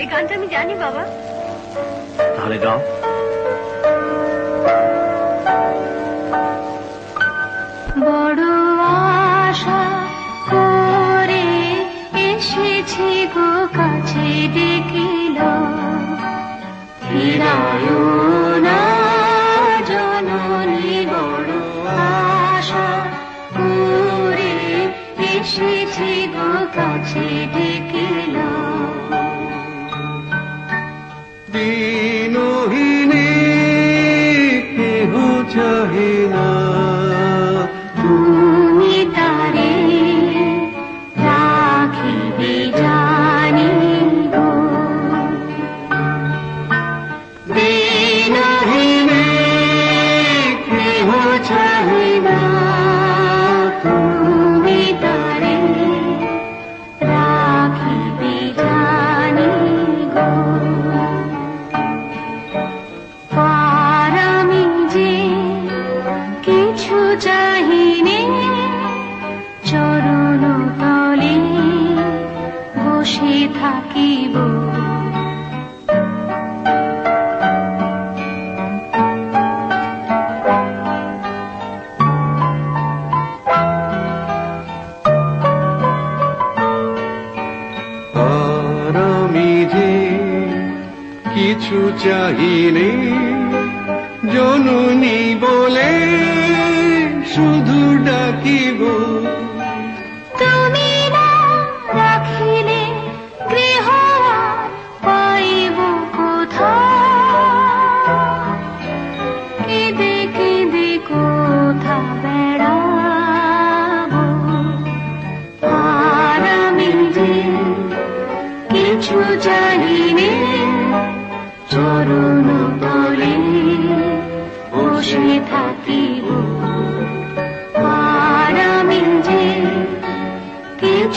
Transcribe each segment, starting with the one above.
এই গানটা আমি জানি বাবা। তাহলে গাও। বড় আশা করে এসেছি গো কাছে ডেকিল ফিরায় না জননী বড় আশা করে এসেছি গো কাছে ডেকিল দিনহীনে কেহ চাহে না। কিছু চাহিনি জননী বলে শুধু ডাকিব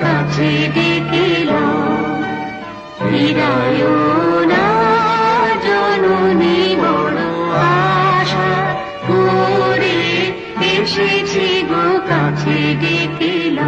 কাছে ডেকেল হৃদয় না জননী বড় আশা করে এসেছি গো কাছে ডেকেল